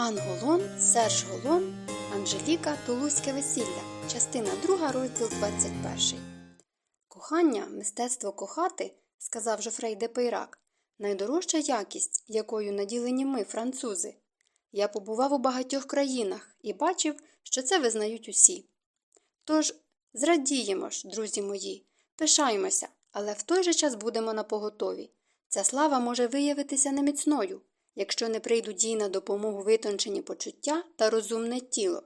Анголон, Серж Голон, Анжеліка, Тулузьке весілля. Частина 2, розділ 21. Кохання, мистецтво кохати, сказав Жофрей де Пейрак, найдорожча якість, якою наділені ми, французи. Я побував у багатьох країнах і бачив, що це визнають усі. Тож зрадіємо ж, друзі мої, пишаємося, але в той же час будемо напоготові. Ця слава може виявитися неміцною якщо не прийдуть їй на допомогу витончені почуття та розумне тіло.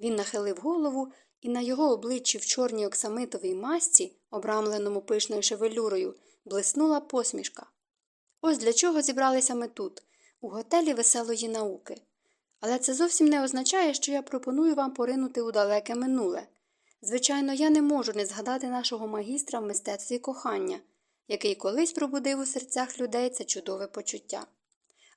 Він нахилив голову, і на його обличчі в чорній оксамитовій масці, обрамленому пишною шевелюрою, блиснула посмішка. Ось для чого зібралися ми тут, у готелі веселої науки. Але це зовсім не означає, що я пропоную вам поринути у далеке минуле. Звичайно, я не можу не згадати нашого магістра в мистецтві кохання, який колись пробудив у серцях людей це чудове почуття.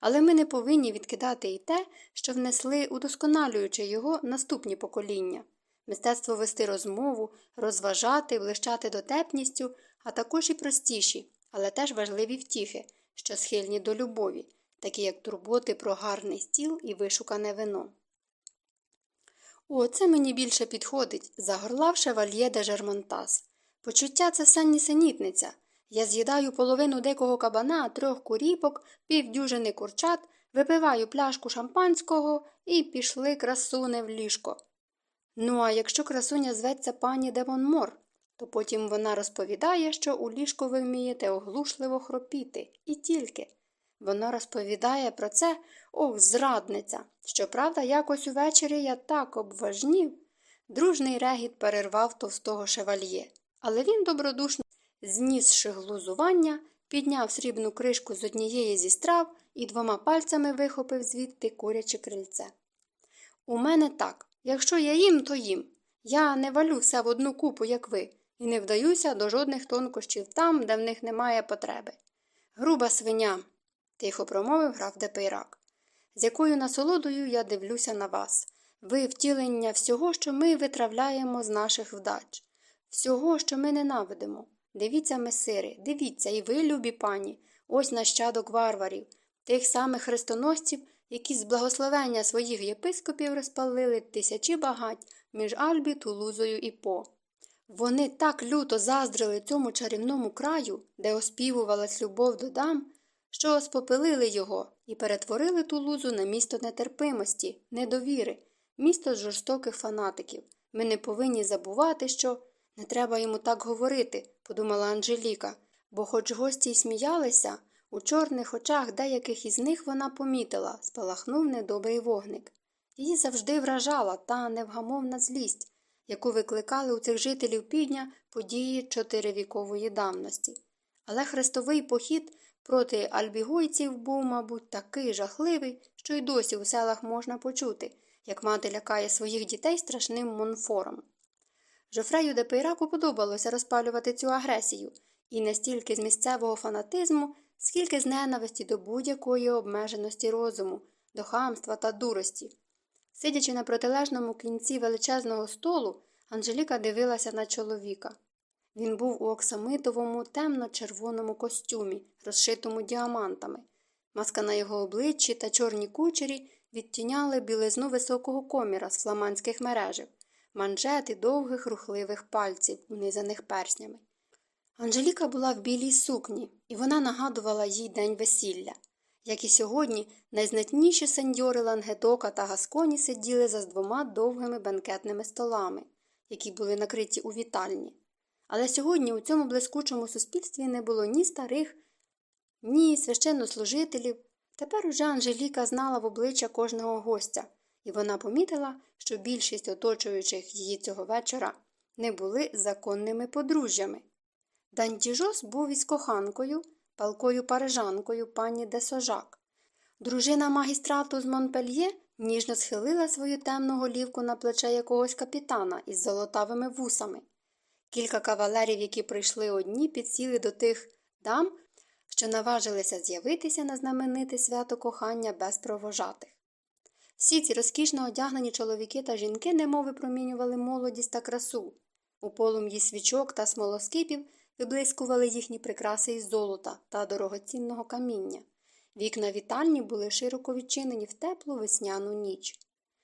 Але ми не повинні відкидати і те, що внесли, удосконалюючи його наступні покоління мистецтво вести розмову, розважати, блищати дотепністю, а також і простіші, але теж важливі втіхи, що схильні до любові, такі як турботи про гарний стіл і вишукане вино. О, це мені більше підходить, загорлав шевальє де Жермонтас. Почуття це саннісенітниця, я з'їдаю половину дикого кабана, трьох куріпок, півдюжини курчат, випиваю пляшку шампанського і пішли красуне в ліжко. Ну, а якщо красуня зветься пані Девонмор, то потім вона розповідає, що у ліжку ви вмієте оглушливо хропіти, і тільки. Вона розповідає про це, ох, зрадниця. Щоправда, якось увечері я так обважнів. Дружний регіт перервав товстого шевальє, але він добродушно Знісши глузування, підняв срібну кришку з однієї зі страв і двома пальцями вихопив звідти куряче крильце. У мене так. Якщо я їм, то їм. Я не валю все в одну купу, як ви, і не вдаюся до жодних тонкощів там, де в них немає потреби. Груба свиня, тихо промовив граф Депейрак, з якою насолодою я дивлюся на вас. Ви втілення всього, що ми витравляємо з наших вдач, всього, що ми ненавидимо. Дивіться, месири, дивіться, і ви, любі пані, ось нащадок варварів, тих самих хрестоносців, які з благословення своїх єпископів розпалили тисячі багать між Альбі, Тулузою і По. Вони так люто заздрили цьому чарівному краю, де оспівувалась любов до дам, що спопилили його і перетворили Тулузу на місто нетерпимості, недовіри, місто жорстоких фанатиків. Ми не повинні забувати, що. Не треба йому так говорити, подумала Анжеліка, бо, хоч гості й сміялися, у чорних очах деяких із них вона помітила, спалахнув недобрий вогник. Її завжди вражала та невгамовна злість, яку викликали у цих жителів півдня події чотиривікової давності. Але хрестовий похід проти альбігойців був, мабуть, такий жахливий, що й досі у селах можна почути, як мати лякає своїх дітей страшним монфором. Жофрею де Пейраку подобалося розпалювати цю агресію, і не стільки з місцевого фанатизму, скільки з ненависті до будь-якої обмеженості розуму, до хамства та дурості. Сидячи на протилежному кінці величезного столу, Анжеліка дивилася на чоловіка. Він був у оксамитовому темно-червоному костюмі, розшитому діамантами. Маска на його обличчі та чорні кучері відтіняли білизну високого коміра з фламандських мережів манжети довгих рухливих пальців, унизаних перснями. Анжеліка була в білій сукні, і вона нагадувала їй день весілля. Як і сьогодні, найзнатніші сеньори Лангедока та Гасконі сиділи за двома довгими бенкетними столами, які були накриті у вітальні. Але сьогодні у цьому блискучому суспільстві не було ні старих, ні священнослужителів. Тепер уже Анжеліка знала в обличчя кожного гостя і вона помітила, що більшість оточуючих її цього вечора не були законними подружжями. Дантіжос був із коханкою, палкою парижанкою пані Десожак. Дружина магістрату з Монпельє ніжно схилила свою темну голівку на плече якогось капітана із золотавими вусами. Кілька кавалерів, які прийшли одні, підсіли до тих дам, що наважилися з'явитися на знамените свято кохання без провожатих. Всі ці розкішно одягнені чоловіки та жінки немов випромінювали молодість та красу. У полум'ї свічок та смолоскипів виблискували їхні прикраси із золота та дорогоцінного каміння. Вікна вітальні були широко відчинені в теплу весняну ніч.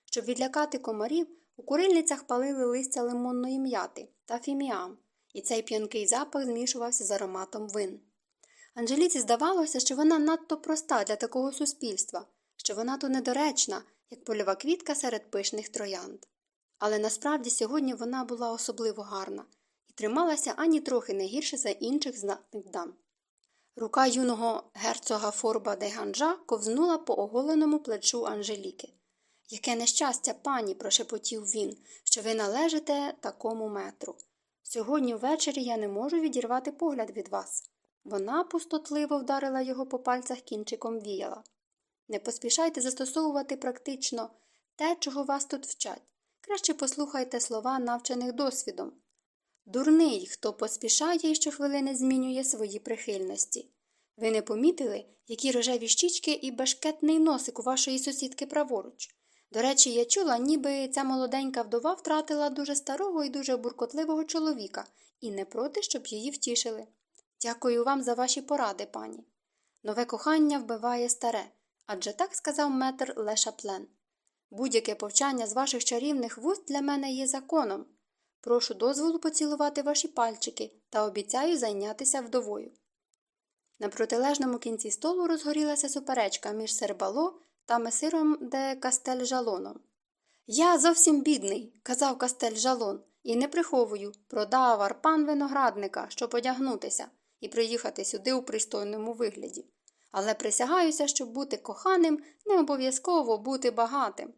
Щоб відлякати комарів, у курильницях палили листя лимонної м'яти та фіміам, і цей п'янкий запах змішувався з ароматом вин. Анжеліці здавалося, що вона надто проста для такого суспільства, що вона то недоречна, як польова квітка серед пишних троянд. Але насправді сьогодні вона була особливо гарна і трималася ані трохи не гірше за інших знатних дам. Рука юного герцога Форба де Ганжа ковзнула по оголеному плечу Анжеліки. Яке нещастя, пані, прошепотів він, що ви належите такому метру. Сьогодні ввечері я не можу відірвати погляд від вас. Вона пустотливо вдарила його по пальцях кінчиком віяла. Не поспішайте застосовувати практично те, чого вас тут вчать. Краще послухайте слова, навчених досвідом. Дурний, хто поспішає і щохвилини змінює свої прихильності. Ви не помітили, які рожеві щічки і бешкетний носик у вашої сусідки праворуч. До речі, я чула, ніби ця молоденька вдова втратила дуже старого і дуже буркотливого чоловіка і не проти, щоб її втішили. Дякую вам за ваші поради, пані. Нове кохання вбиває старе, адже так сказав метр Лешаплен. Будь-яке повчання з ваших чарівних вуст для мене є законом. Прошу дозволу поцілувати ваші пальчики та обіцяю зайнятися вдовою. На протилежному кінці столу розгорілася суперечка між сербало та месиром де Кастель-Жалоном. Я зовсім бідний, казав Кастель-Жалон, і не приховую, продав арпан виноградника, щоб одягнутися і приїхати сюди у пристойному вигляді. Але присягаюся, щоб бути коханим, не обов'язково бути багатим.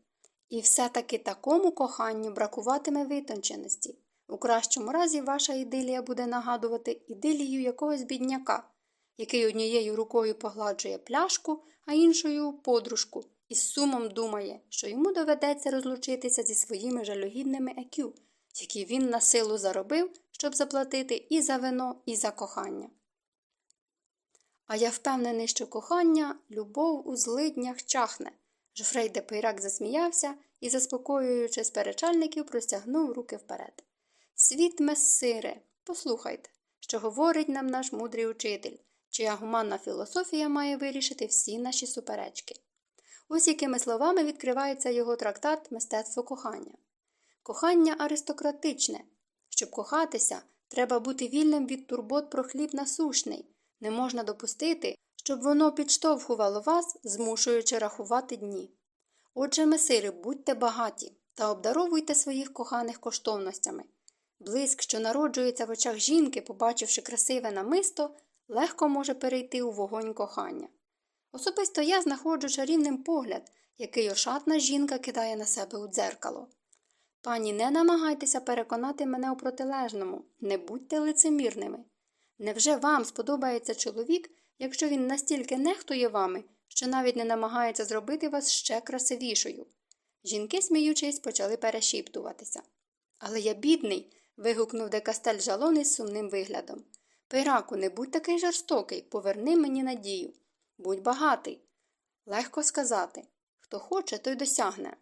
І все-таки такому коханню бракуватиме витонченості. У кращому разі ваша ідилія буде нагадувати ідилію якогось бідняка, який однією рукою погладжує пляшку, а іншою подружку, і з сумом думає, що йому доведеться розлучитися зі своїми жалюгідними екю, які він на силу заробив, щоб заплатити і за вино, і за кохання. А я впевнений, що кохання, любов у злиднях чахне. Жофрей де Пейрак засміявся і, заспокоюючи сперечальників, простягнув руки вперед. Світ месире, послухайте, що говорить нам наш мудрий учитель, чия гуманна філософія має вирішити всі наші суперечки. Ось якими словами відкривається його трактат Мистецтво кохання. Кохання аристократичне. Щоб кохатися, треба бути вільним від турбот про хліб насушний. Не можна допустити, щоб воно підштовхувало вас, змушуючи рахувати дні. Отже, месири, будьте багаті та обдаровуйте своїх коханих коштовностями. Блиск, що народжується в очах жінки, побачивши красиве намисто, легко може перейти у вогонь кохання. Особисто я знаходжу чарівним погляд, який ошатна жінка кидає на себе у дзеркало. Пані, не намагайтеся переконати мене у протилежному, не будьте лицемірними. Невже вам сподобається чоловік, якщо він настільки нехтує вами, що навіть не намагається зробити вас ще красивішою? Жінки, сміючись, почали перешіптуватися. Але я бідний. вигукнув декастель жалон із сумним виглядом. Пейраку, не будь такий жорстокий, поверни мені надію. Будь багатий. Легко сказати хто хоче, той досягне.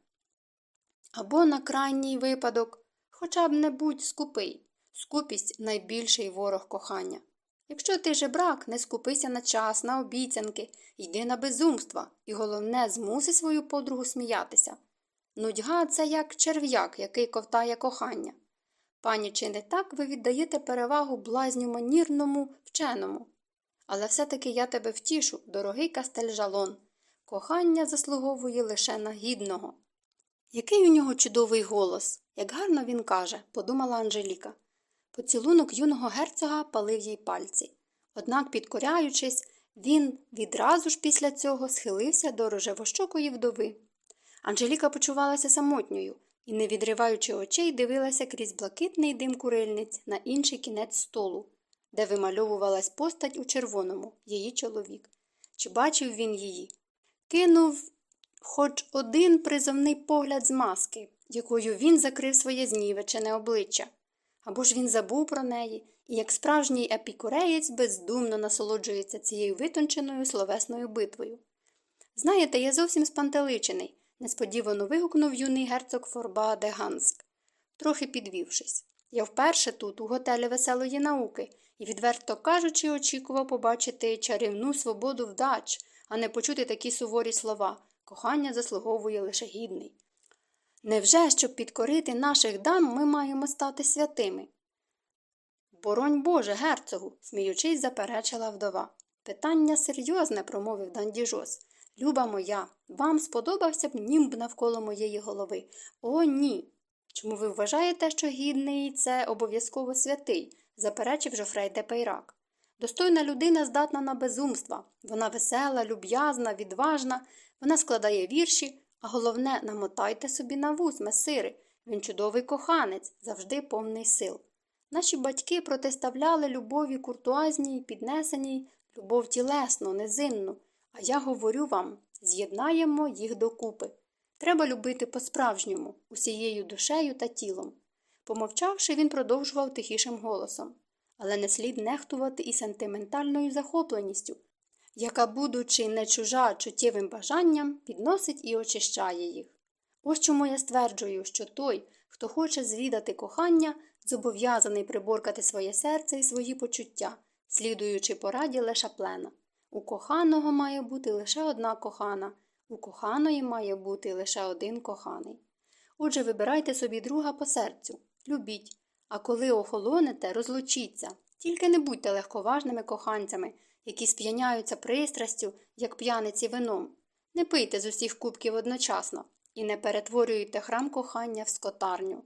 Або на крайній випадок, хоча б не будь скупий. Скупість найбільший ворог кохання. Якщо ти жебрак, не скупися на час, на обіцянки, йди на безумства, і головне, змуси свою подругу сміятися. Нудьга це як черв'як, який ковтає кохання. Пані, чи не так ви віддаєте перевагу блазню манірному вченому? Але все-таки я тебе втішу, дорогий кастельжалон. Кохання заслуговує лише на гідного. Який у нього чудовий голос, як гарно він каже, подумала Анжеліка. Поцілунок юного герцога палив їй пальці. Однак, підкоряючись, він відразу ж після цього схилився до рожевощокої вдови. Анжеліка почувалася самотньою і, не відриваючи очей, дивилася крізь блакитний дим курильниць на інший кінець столу, де вимальовувалась постать у червоному, її чоловік. Чи бачив він її? Кинув хоч один призовний погляд з маски, якою він закрив своє знівечене обличчя. Або ж він забув про неї і, як справжній епікуреєць, бездумно насолоджується цією витонченою словесною битвою. Знаєте, я зовсім спантеличений, несподівано вигукнув юний герцог Форба де Ганск, трохи підвівшись. Я вперше тут, у готелі веселої науки, і, відверто кажучи, очікував побачити чарівну свободу вдач, а не почути такі суворі слова кохання заслуговує лише гідний. Невже, щоб підкорити наших дам, ми маємо стати святими? Боронь Боже, герцогу, сміючись, заперечила вдова. Питання серйозне, промовив Дандіжос. Люба моя, вам сподобався б німб навколо моєї голови? О, ні. Чому ви вважаєте, що гідний це обов'язково святий? заперечив Жофрей де Пейрак. Достойна людина здатна на безумства. Вона весела, люб'язна, відважна, вона складає вірші, а головне, намотайте собі на вуз, месири. Він чудовий коханець, завжди повний сил. Наші батьки протиставляли любові куртуазній, піднесеній, любов тілесну, незинну. А я говорю вам з'єднаємо їх докупи. Треба любити по-справжньому, усією душею та тілом. Помовчавши, він продовжував тихішим голосом. Але не слід нехтувати і сентиментальною захопленістю, яка, будучи не чужа чуттєвим бажанням, підносить і очищає їх. Ось чому я стверджую, що той, хто хоче звідати кохання, зобов'язаний приборкати своє серце і свої почуття, слідуючи пораді Лешаплена. У коханого має бути лише одна кохана, у коханої має бути лише один коханий. Отже, вибирайте собі друга по серцю, любіть, а коли охолонете, розлучіться, тільки не будьте легковажними коханцями, які сп'яняються пристрастю, як п'яниці вином. Не пийте з усіх кубків одночасно і не перетворюйте храм кохання в скотарню.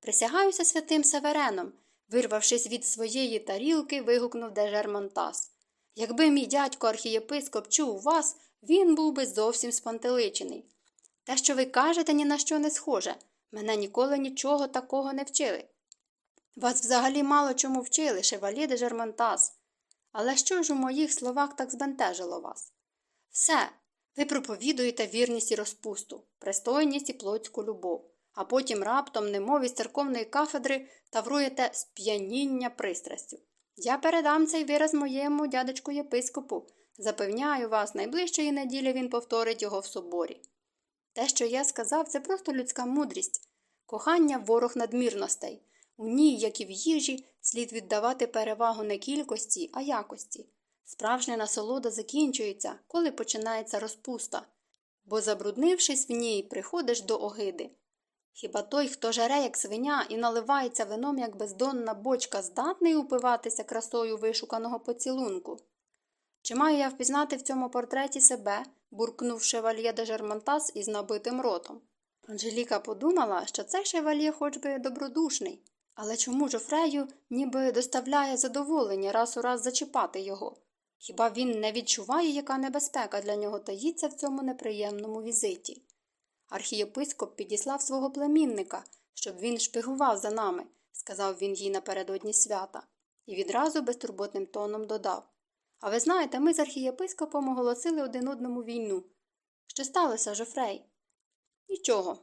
Присягаюся святим Севереном, вирвавшись від своєї тарілки, вигукнув дежер Монтас. Якби мій дядько архієпископ чув вас, він був би зовсім спантеличений. Те, що ви кажете, ні на що не схоже. Мене ніколи нічого такого не вчили. Вас взагалі мало чому вчили, шевалі де Жермонтас. Але що ж у моїх словах так збентежило вас? Все, ви проповідуєте вірність і розпусту, пристойність і плотську любов, а потім раптом, немов із церковної кафедри, тавруєте сп'яніння пристрастю. Я передам цей вираз моєму дядечку єпископу. Запевняю вас, найближчої неділі він повторить його в соборі. Те, що я сказав, це просто людська мудрість, кохання ворог надмірностей. У ній, як і в їжі, слід віддавати перевагу не кількості, а якості. Справжня насолода закінчується, коли починається розпуста, бо, забруднившись в ній, приходиш до огиди. Хіба той, хто жаре, як свиня, і наливається вином, як бездонна бочка, здатний упиватися красою вишуканого поцілунку? Чи маю я впізнати в цьому портреті себе, буркнув шевальє де Жермонтас із набитим ротом? Анжеліка подумала, що цей шевальє хоч би добродушний, але чому Жофрею ніби доставляє задоволення раз у раз зачіпати його? Хіба він не відчуває, яка небезпека для нього таїться в цьому неприємному візиті? Архієпископ підіслав свого племінника, щоб він шпигував за нами, сказав він їй напередодні свята, і відразу безтурботним тоном додав А ви знаєте, ми з архієпископом оголосили один одному війну. Що сталося, Жофрей? Нічого.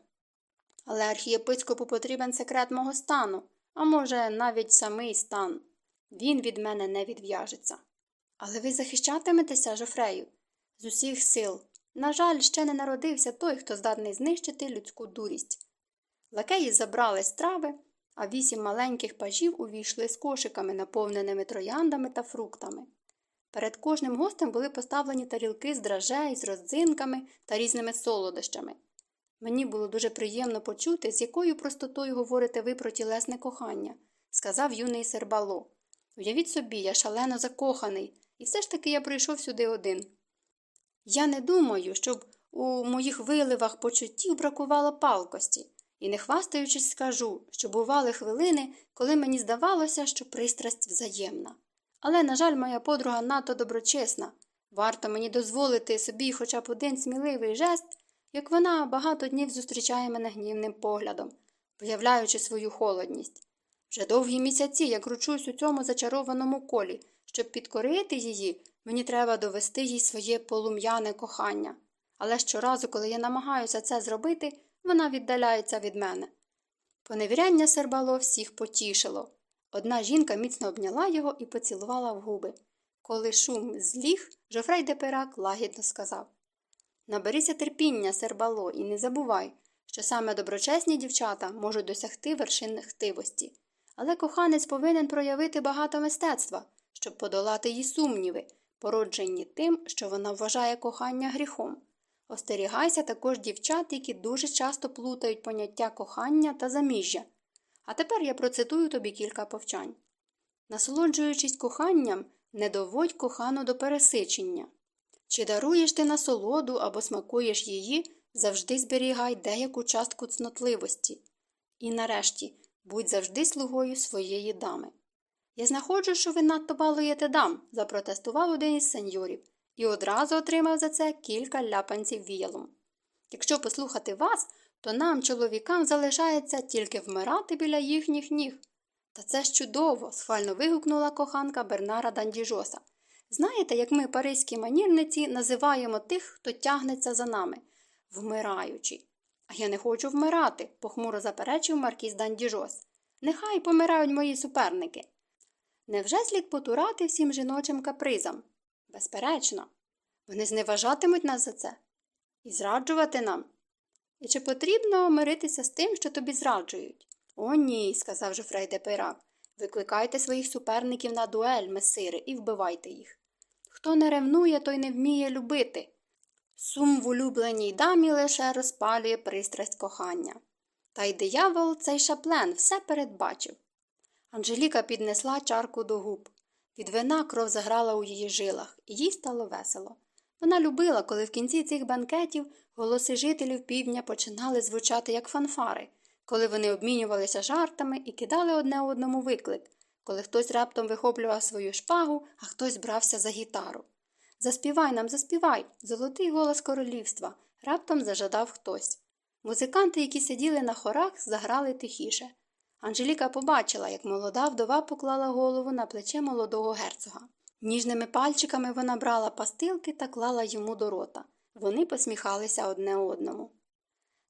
Але архієпископу потрібен секрет мого стану, а може, навіть самий стан. Він від мене не відв'яжеться. Але ви захищатиметеся, Жофрею, з усіх сил. На жаль, ще не народився той, хто здатний знищити людську дурість. Лакеї забрали страви, а вісім маленьких пажів увійшли з кошиками, наповненими трояндами та фруктами. Перед кожним гостем були поставлені тарілки з дрожжей, з родзинками та різними солодощами. Мені було дуже приємно почути, з якою простотою говорите ви про тілесне кохання, сказав юний сербало. Уявіть собі, я шалено закоханий, і все ж таки я прийшов сюди один. Я не думаю, щоб у моїх виливах почуттів бракувало палкості, і, не хвастаючись, скажу, що бували хвилини, коли мені здавалося, що пристрасть взаємна. Але, на жаль, моя подруга надто доброчесна. Варто мені дозволити собі хоча б один сміливий жест, як вона багато днів зустрічає мене гнівним поглядом, виявляючи свою холодність. Вже довгі місяці я кручусь у цьому зачарованому колі, щоб підкорити її, Мені треба довести їй своє полум'яне кохання. Але щоразу, коли я намагаюся це зробити, вона віддаляється від мене. Поневіряння сербало всіх потішило. Одна жінка міцно обняла його і поцілувала в губи. Коли шум зліг, Жофрей де Перак лагідно сказав Наберися терпіння, сербало, і не забувай, що саме доброчесні дівчата можуть досягти вершин хтивості. Але коханець повинен проявити багато мистецтва, щоб подолати її сумніви, породжені тим, що вона вважає кохання гріхом. Остерігайся також дівчат, які дуже часто плутають поняття кохання та заміжжя. А тепер я процитую тобі кілька повчань. Насолоджуючись коханням, не доводь кохану до пересичення. Чи даруєш ти насолоду або смакуєш її, завжди зберігай деяку частку цнотливості. І нарешті будь завжди слугою своєї дами. Я знаходжу, що ви надто балуєте дам, запротестував один із сеньорів, і одразу отримав за це кілька ляпанців віялом. Якщо послухати вас, то нам, чоловікам, залишається тільки вмирати біля їхніх ніг. Та це ж чудово, схвально вигукнула коханка Бернара Дандіжоса. Знаєте, як ми, паризькі манірниці, називаємо тих, хто тягнеться за нами вмираючи. А я не хочу вмирати, похмуро заперечив маркіз Дандіжос. Нехай помирають мої суперники. Невже слід потурати всім жіночим капризам? Безперечно, вони зневажатимуть нас за це і зраджувати нам. І чи потрібно миритися з тим, що тобі зраджують? О, ні, сказав Жофрей де Пейрак. Викликайте своїх суперників на дуель, месири, і вбивайте їх. Хто не ревнує, той не вміє любити. Сум в улюбленій дамі лише розпалює пристрасть кохання. Та й диявол цей шаплен все передбачив. Анжеліка піднесла чарку до губ. Від вина кров заграла у її жилах, і їй стало весело. Вона любила, коли в кінці цих банкетів голоси жителів півдня починали звучати як фанфари, коли вони обмінювалися жартами і кидали одне одному виклик, коли хтось раптом вихоплював свою шпагу, а хтось брався за гітару. Заспівай нам, заспівай, золотий голос королівства, раптом зажадав хтось. Музиканти, які сиділи на хорах, заграли тихіше. Анжеліка побачила, як молода вдова поклала голову на плече молодого герцога. Ніжними пальчиками вона брала пастилки та клала йому до рота. Вони посміхалися одне одному.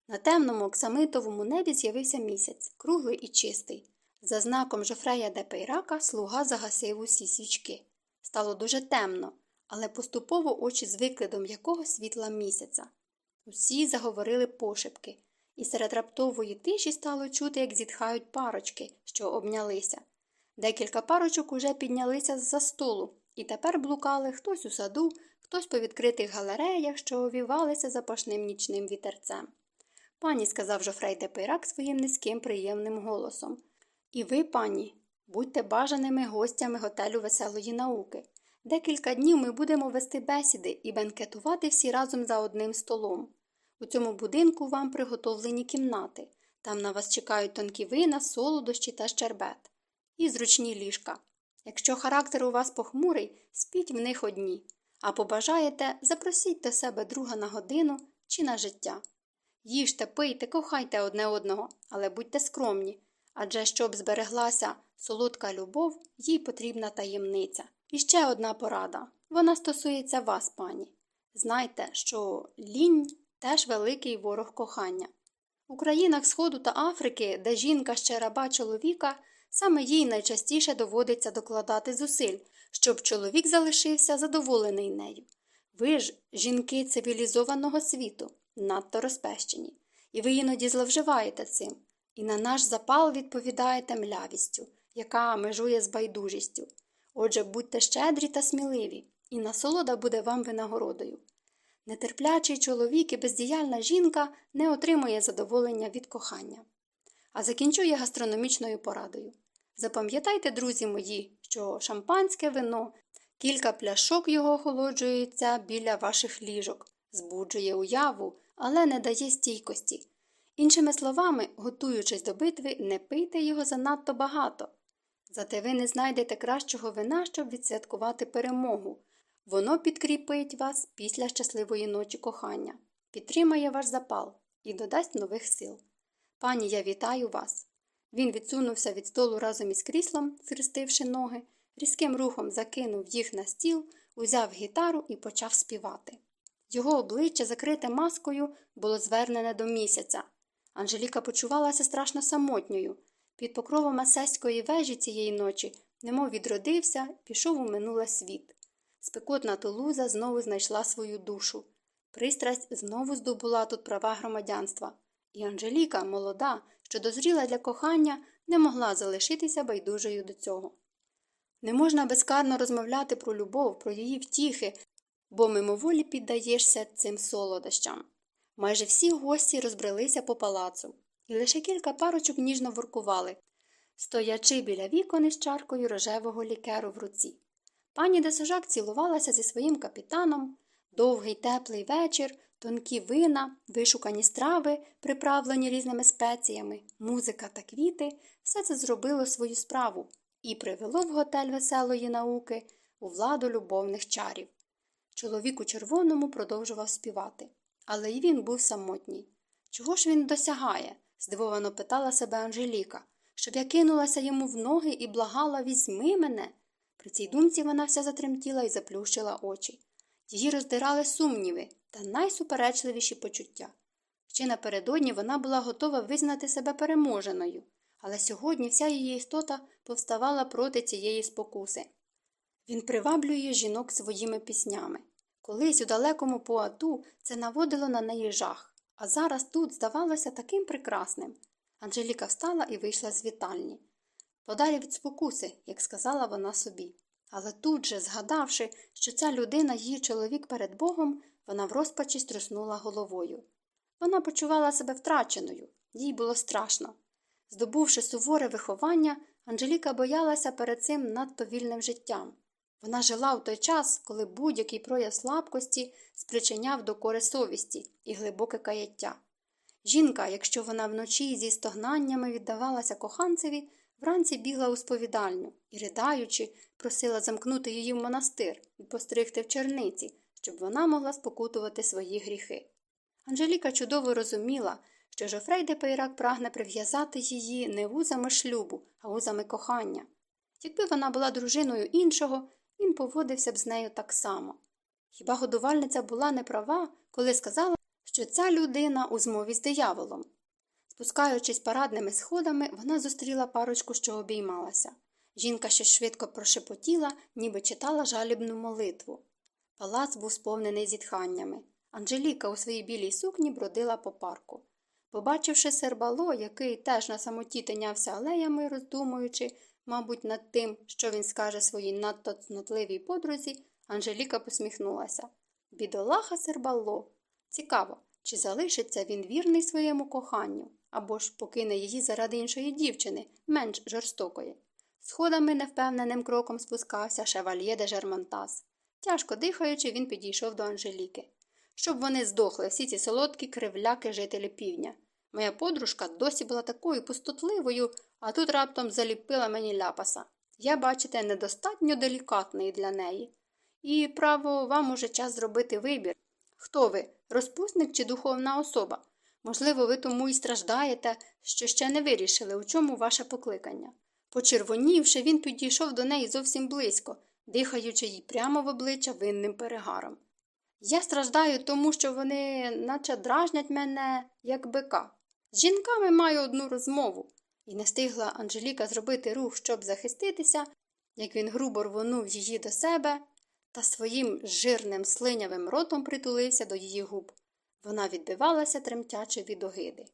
На темному оксамитовому небі з'явився місяць, круглий і чистий. За знаком Жофрея де Пейрака слуга загасив усі свічки. Стало дуже темно, але поступово очі звикли до м'якого світла місяця. Усі заговорили пошепки, і серед раптової тиші стало чути, як зітхають парочки, що обнялися. Декілька парочок уже піднялися з за столу, і тепер блукали хтось у саду, хтось по відкритих галереях, що овівалися запашним нічним вітерцем. Пані, сказав Жофрей де Пейрак своїм низьким приємним голосом. І ви, пані, будьте бажаними гостями готелю веселої науки. Декілька днів ми будемо вести бесіди і бенкетувати всі разом за одним столом. У цьому будинку вам приготовлені кімнати. Там на вас чекають тонкі вина, солодощі та щербет. І зручні ліжка. Якщо характер у вас похмурий, спіть в них одні, а побажаєте, запросіть до себе друга на годину чи на життя. Їжте, пийте, кохайте одне одного, але будьте скромні, адже щоб збереглася солодка любов, їй потрібна таємниця. І ще одна порада вона стосується вас, пані. Знайте, що лінь теж великий ворог кохання. У країнах Сходу та Африки, де жінка ще раба чоловіка, саме їй найчастіше доводиться докладати зусиль, щоб чоловік залишився задоволений нею. Ви ж, жінки цивілізованого світу, надто розпещені, і ви іноді зловживаєте цим, і на наш запал відповідаєте млявістю, яка межує з байдужістю. Отже, будьте щедрі та сміливі, і насолода буде вам винагородою. Нетерплячий чоловік і бездіяльна жінка не отримує задоволення від кохання. А закінчу я гастрономічною порадою. Запам'ятайте, друзі мої, що шампанське вино, кілька пляшок його охолоджується біля ваших ліжок, збуджує уяву, але не дає стійкості. Іншими словами, готуючись до битви, не пийте його занадто багато. Зате ви не знайдете кращого вина, щоб відсвяткувати перемогу. Воно підкріпить вас після щасливої ночі кохання, підтримає ваш запал і додасть нових сил. Пані, я вітаю вас. Він відсунувся від столу разом із кріслом, схрестивши ноги, різким рухом закинув їх на стіл, узяв гітару і почав співати. Його обличчя, закрите маскою, було звернене до місяця. Анжеліка почувалася страшно самотньою. Під покровом асеської вежі цієї ночі, немов відродився, пішов у минуле світ. Спекотна Тулуза знову знайшла свою душу. Пристрасть знову здобула тут права громадянства. І Анжеліка, молода, що дозріла для кохання, не могла залишитися байдужою до цього. Не можна безкарно розмовляти про любов, про її втіхи, бо мимоволі піддаєшся цим солодощам. Майже всі гості розбрелися по палацу, і лише кілька парочок ніжно воркували, стоячи біля вікон із чаркою рожевого лікеру в руці. Пані Десожак цілувалася зі своїм капітаном, довгий теплий вечір, тонкі вина, вишукані страви, приправлені різними спеціями, музика та квіти все це зробило свою справу і привело в готель веселої науки у владу любовних чарів. Чоловік у червоному продовжував співати, але й він був самотній. Чого ж він досягає? здивовано питала себе Анжеліка, щоб я кинулася йому в ноги і благала візьми мене. При цій думці вона вся затремтіла і заплющила очі. Її роздирали сумніви та найсуперечливіші почуття. Ще напередодні вона була готова визнати себе переможеною, але сьогодні вся її істота повставала проти цієї спокуси. Він приваблює жінок своїми піснями. Колись у далекому поату це наводило на неї жах, а зараз тут здавалося таким прекрасним. Анжеліка встала і вийшла з вітальні. Подалі від спокуси, як сказала вона собі. Але тут же, згадавши, що ця людина її чоловік перед Богом, вона в розпачі струснула головою. Вона почувала себе втраченою, їй було страшно. Здобувши суворе виховання, Анжеліка боялася перед цим надто вільним життям. Вона жила в той час, коли будь-який прояв слабкості спричиняв до кори совісті і глибоке каяття. Жінка, якщо вона вночі зі стогнаннями віддавалася коханцеві, вранці бігла у сповідальню і, ридаючи, просила замкнути її в монастир і постригти в черниці, щоб вона могла спокутувати свої гріхи. Анжеліка чудово розуміла, що Жофрей де Пейрак прагне прив'язати її не вузами шлюбу, а вузами кохання. Якби вона була дружиною іншого, він поводився б з нею так само. Хіба годувальниця була неправа, коли сказала, що ця людина у змові з дияволом? Спускаючись парадними сходами, вона зустріла парочку, що обіймалася. Жінка ще швидко прошепотіла, ніби читала жалібну молитву. Палац був сповнений зітханнями. Анжеліка у своїй білій сукні бродила по парку. Побачивши сербало, який теж на самоті тинявся алеями, роздумуючи, мабуть, над тим, що він скаже своїй надто цнотливій подрузі, Анжеліка посміхнулася. Бідолаха сербало. Цікаво, чи залишиться він вірний своєму коханню, або ж покине її заради іншої дівчини, менш жорстокої. Сходами невпевненим кроком спускався шевальє де Жермонтас. Тяжко дихаючи, він підійшов до Анжеліки. Щоб вони здохли, всі ці солодкі кривляки жителі півдня. Моя подружка досі була такою пустотливою, а тут раптом заліпила мені ляпаса. Я, бачите, недостатньо делікатний для неї. І, право, вам уже час зробити вибір. Хто ви, розпусник чи духовна особа? Можливо, ви тому і страждаєте, що ще не вирішили, у чому ваше покликання. Почервонівши, він підійшов до неї зовсім близько, дихаючи їй прямо в обличчя винним перегаром. Я страждаю тому, що вони наче дражнять мене, як бика. З жінками маю одну розмову. І не стигла Анжеліка зробити рух, щоб захиститися, як він грубо рвонув її до себе та своїм жирним слинявим ротом притулився до її губ. Вона відбивалася тремтячи від огиди.